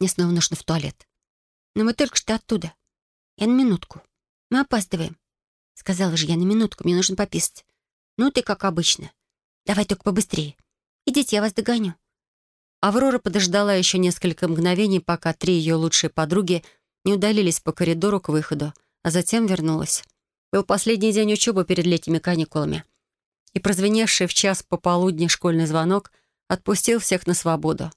Мне снова нужно в туалет. Но мы только что оттуда. Я на минутку. Мы опаздываем. Сказала же я на минутку, мне нужно пописать. Ну ты как обычно. Давай только побыстрее. Идите, я вас догоню. Аврора подождала еще несколько мгновений, пока три ее лучшие подруги не удалились по коридору к выходу, а затем вернулась. Был последний день учебы перед летними каникулами. И прозвеневший в час пополудни школьный звонок отпустил всех на свободу.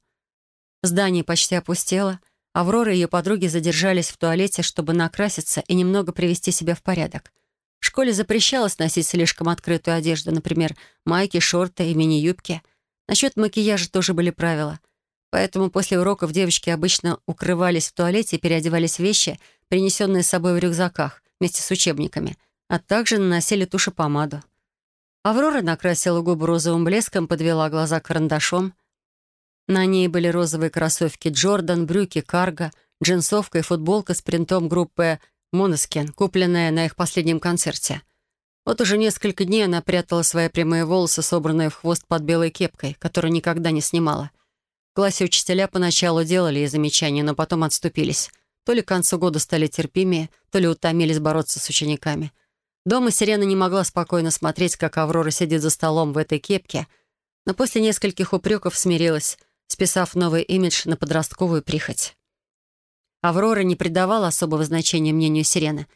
Здание почти опустело. Аврора и ее подруги задержались в туалете, чтобы накраситься и немного привести себя в порядок. В школе запрещалось носить слишком открытую одежду, например, майки, шорты и мини-юбки. Насчет макияжа тоже были правила. Поэтому после уроков девочки обычно укрывались в туалете и переодевались в вещи, принесенные с собой в рюкзаках, вместе с учебниками, а также наносили тушь и помаду. Аврора накрасила губы розовым блеском, подвела глаза карандашом. На ней были розовые кроссовки Джордан, брюки Карго, джинсовка и футболка с принтом группы Монескин, купленная на их последнем концерте. Вот уже несколько дней она прятала свои прямые волосы, собранные в хвост под белой кепкой, которую никогда не снимала. В классе учителя поначалу делали ей замечания, но потом отступились. То ли к концу года стали терпимее, то ли утомились бороться с учениками — Дома Сирена не могла спокойно смотреть, как Аврора сидит за столом в этой кепке, но после нескольких упреков смирилась, списав новый имидж на подростковую прихоть. Аврора не придавала особого значения мнению Сирены.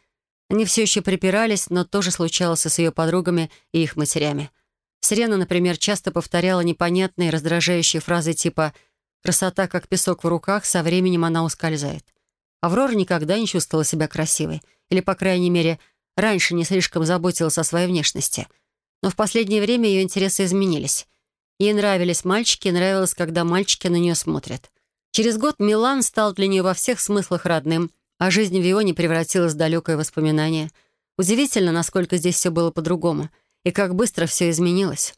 Они все еще припирались, но тоже случалось с ее подругами и их матерями. Сирена, например, часто повторяла непонятные, раздражающие фразы типа «красота, как песок в руках, со временем она ускользает». Аврора никогда не чувствовала себя красивой, или, по крайней мере, раньше не слишком заботилась о своей внешности. Но в последнее время ее интересы изменились. Ей нравились мальчики, нравилось, когда мальчики на нее смотрят. Через год Милан стал для нее во всех смыслах родным, а жизнь в Ионе превратилась в далекое воспоминание. Удивительно, насколько здесь все было по-другому, и как быстро все изменилось.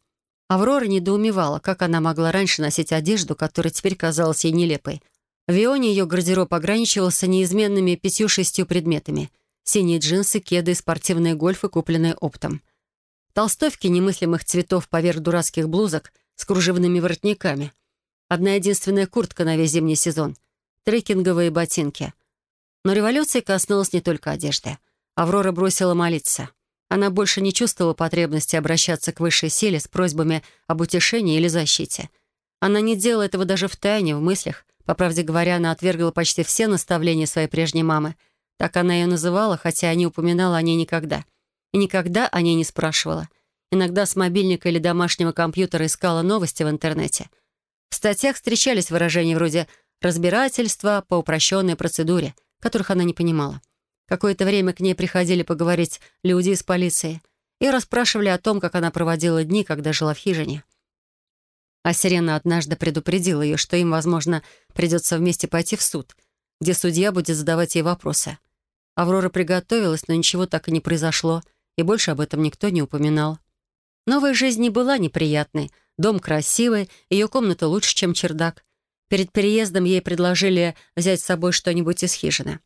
Аврора недоумевала, как она могла раньше носить одежду, которая теперь казалась ей нелепой. В Ионе ее гардероб ограничивался неизменными пятью-шестью предметами — синие джинсы, кеды спортивные гольфы, купленные оптом. Толстовки немыслимых цветов поверх дурацких блузок с кружевными воротниками. Одна единственная куртка на весь зимний сезон. Трекинговые ботинки. Но революция коснулась не только одежды. Аврора бросила молиться. Она больше не чувствовала потребности обращаться к высшей силе с просьбами об утешении или защите. Она не делала этого даже в тайне, в мыслях. По правде говоря, она отвергла почти все наставления своей прежней мамы — так она ее называла, хотя не упоминала о ней никогда. И никогда о ней не спрашивала. Иногда с мобильника или домашнего компьютера искала новости в интернете. В статьях встречались выражения вроде «разбирательства по упрощенной процедуре», которых она не понимала. Какое-то время к ней приходили поговорить люди из полиции и расспрашивали о том, как она проводила дни, когда жила в хижине. А Сирена однажды предупредила ее, что им, возможно, придется вместе пойти в суд, где судья будет задавать ей вопросы. Аврора приготовилась, но ничего так и не произошло, и больше об этом никто не упоминал. Новая жизнь не была неприятной. Дом красивый, ее комната лучше, чем чердак. Перед переездом ей предложили взять с собой что-нибудь из хижины.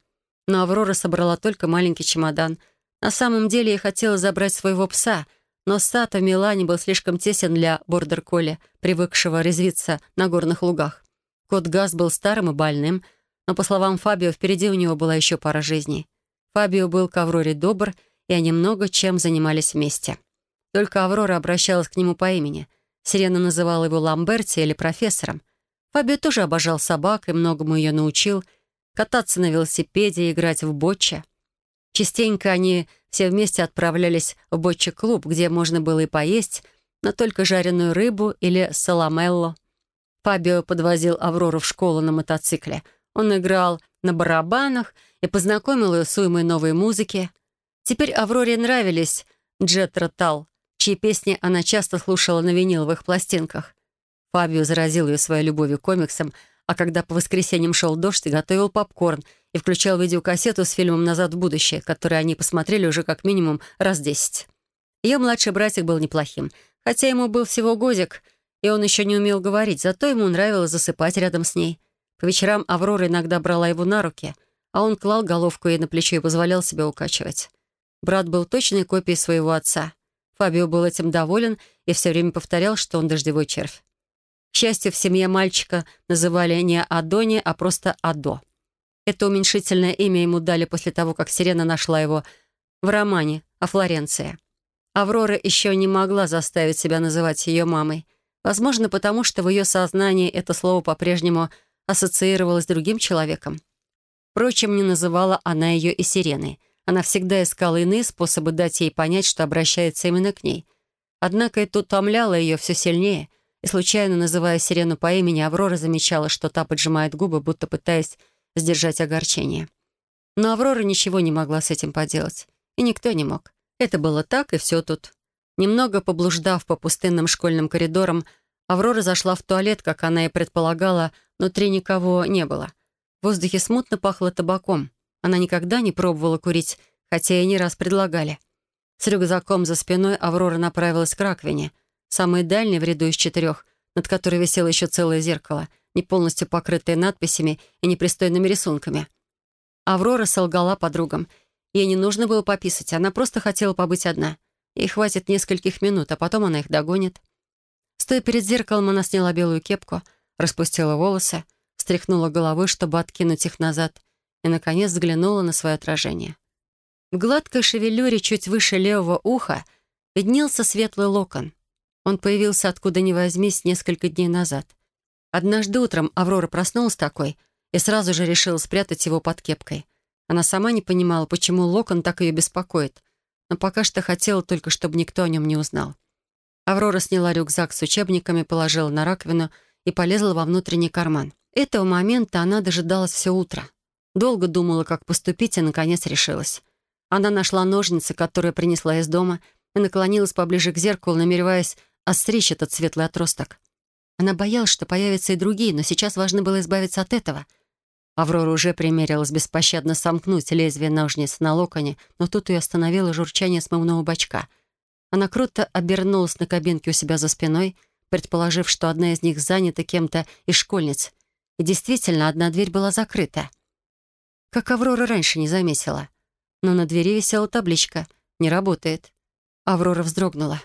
Но Аврора собрала только маленький чемодан. На самом деле ей хотела забрать своего пса, но сад в Милане был слишком тесен для бордер-колли, привыкшего резвиться на горных лугах. Кот Газ был старым и больным, но, по словам Фабио, впереди у него была еще пара жизней. Фабио был к Авроре добр, и они много чем занимались вместе. Только Аврора обращалась к нему по имени. Сирена называла его Ламберти или профессором. Фабио тоже обожал собак и многому ее научил. Кататься на велосипеде играть в ботче. Частенько они все вместе отправлялись в ботче-клуб, где можно было и поесть, но только жареную рыбу или саламелло. Фабио подвозил Аврору в школу на мотоцикле. Он играл на барабанах и познакомил ее с уймой новой музыки. Теперь Авроре нравились Джет Ротал, чьи песни она часто слушала на виниловых пластинках. Фабио заразил ее своей любовью к комиксам, а когда по воскресеньям шел дождь, готовил попкорн и включал видеокассету с фильмом «Назад в будущее», который они посмотрели уже как минимум раз десять. Ее младший братик был неплохим, хотя ему был всего годик, и он еще не умел говорить, зато ему нравилось засыпать рядом с ней — по вечерам Аврора иногда брала его на руки, а он клал головку ей на плечо и позволял себя укачивать. Брат был точной копией своего отца. Фабио был этим доволен и все время повторял, что он дождевой червь. К счастью, в семье мальчика называли не Адони, а просто Адо. Это уменьшительное имя ему дали после того, как Сирена нашла его в романе о Флоренции. Аврора еще не могла заставить себя называть ее мамой. Возможно, потому что в ее сознании это слово по-прежнему ассоциировалось с другим человеком. Впрочем, не называла она ее и Сиреной. Она всегда искала иные способы дать ей понять, что обращается именно к ней. Однако это утомляло ее все сильнее, и, случайно называя Сирену по имени, Аврора замечала, что та поджимает губы, будто пытаясь сдержать огорчение. Но Аврора ничего не могла с этим поделать. И никто не мог. Это было так, и все тут. Немного поблуждав по пустынным школьным коридорам, Аврора зашла в туалет, как она и предполагала, внутри никого не было. В воздухе смутно пахло табаком. Она никогда не пробовала курить, хотя и не раз предлагали. С рюкзаком за спиной Аврора направилась к раковине, самой дальней в ряду из четырех, над которой висело еще целое зеркало, не полностью покрытое надписями и непристойными рисунками. Аврора солгала подругам — Ей не нужно было пописать, она просто хотела побыть одна. Ей хватит нескольких минут, а потом она их догонит. Стоя перед зеркалом, она сняла белую кепку, распустила волосы, встряхнула головой, чтобы откинуть их назад, и, наконец, взглянула на свое отражение. В гладкой шевелюре чуть выше левого уха виднелся светлый локон. Он появился откуда ни возьмись несколько дней назад. Однажды утром Аврора проснулась такой и сразу же решила спрятать его под кепкой. Она сама не понимала, почему Локон так ее беспокоит, но пока что хотела только, чтобы никто о нем не узнал. Аврора сняла рюкзак с учебниками, положила на раковину и полезла во внутренний карман. Этого момента она дожидалась все утро. Долго думала, как поступить, и, наконец, решилась. Она нашла ножницы, которые принесла из дома, и наклонилась поближе к зеркалу, намереваясь остричь этот светлый отросток. Она боялась, что появятся и другие, но сейчас важно было избавиться от этого — Аврора уже примерилась беспощадно сомкнуть лезвие ножниц на локоне, но тут ее остановило журчание смывного бачка. Она круто обернулась на кабинке у себя за спиной, предположив, что одна из них занята кем-то из школьниц. И действительно, одна дверь была закрыта. Как Аврора раньше не заметила. Но на двери висела табличка «Не работает». Аврора вздрогнула.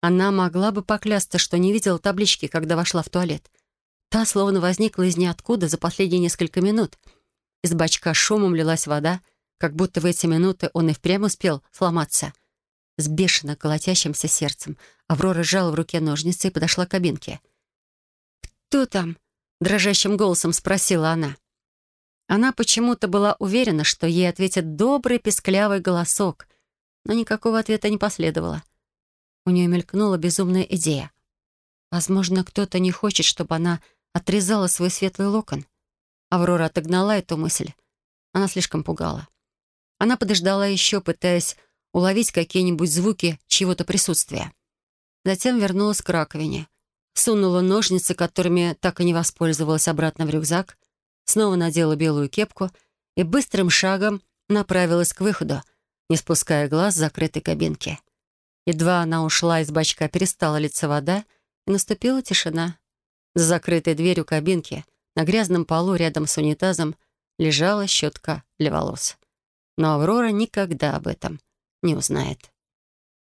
Она могла бы поклясться, что не видела таблички, когда вошла в туалет. Та словно возникла из ниоткуда за последние несколько минут. Из бачка шумом лилась вода, как будто в эти минуты он и впрямь успел сломаться. С бешено колотящимся сердцем Аврора сжала в руке ножницы и подошла к кабинке. «Кто там?» — дрожащим голосом спросила она. Она почему-то была уверена, что ей ответит добрый песклявый голосок, но никакого ответа не последовало. У нее мелькнула безумная идея. Возможно, кто-то не хочет, чтобы она отрезала свой светлый локон. Аврора отогнала эту мысль. Она слишком пугала. Она подождала еще, пытаясь уловить какие-нибудь звуки чьего-то присутствия. Затем вернулась к раковине. Сунула ножницы, которыми так и не воспользовалась, обратно в рюкзак, снова надела белую кепку и быстрым шагом направилась к выходу, не спуская глаз с закрытой кабинки. Едва она ушла из бачка, перестала литься вода, и наступила тишина. За закрытой дверью кабинки на грязном полу рядом с унитазом лежала щетка для волос. Но Аврора никогда об этом не узнает.